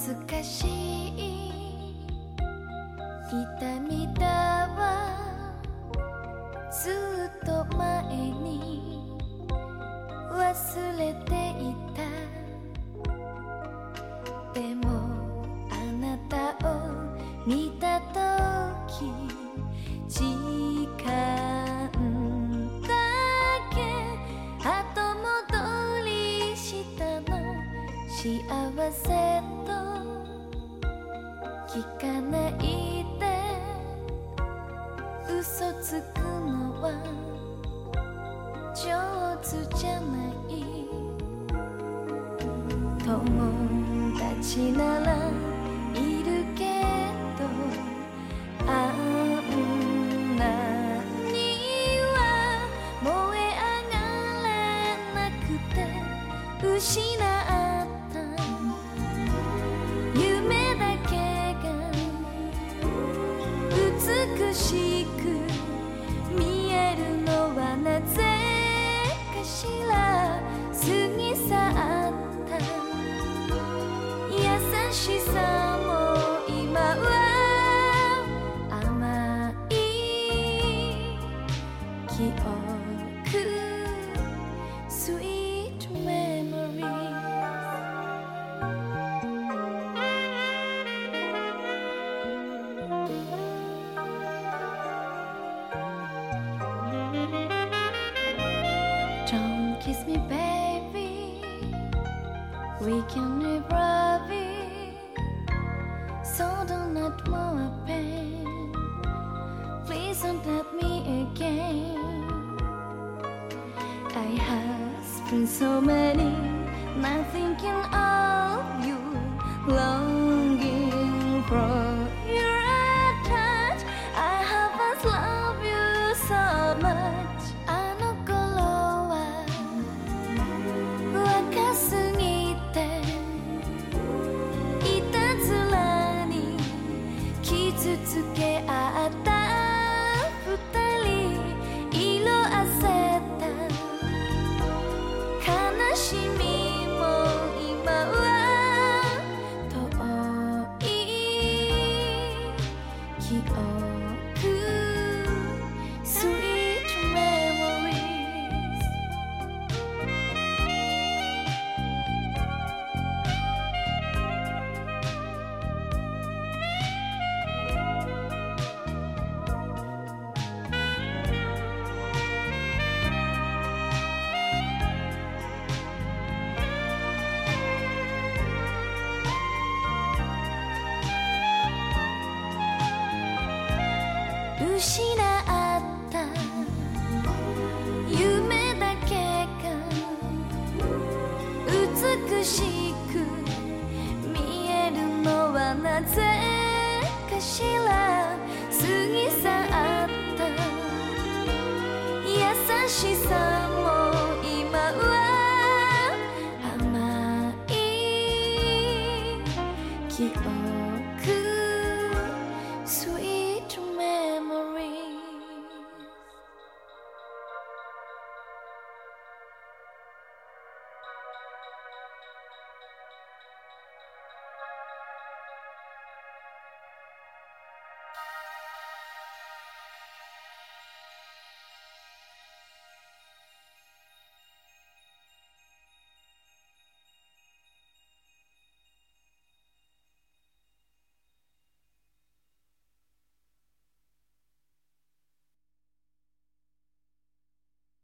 懐かしい痛みだわずっと前に忘れていたでも聞かないで。嘘つくのは上手じゃない。友達ならいるけどあんなには燃え上がれなくて失っ kiss me, baby. We can never. So don't let more pain. Please don't let me again. I have spent so many, not thinking of 記憶失った。夢だけが美しく見えるのはなぜかしら過ぎ去った。優しさも今は甘い。記憶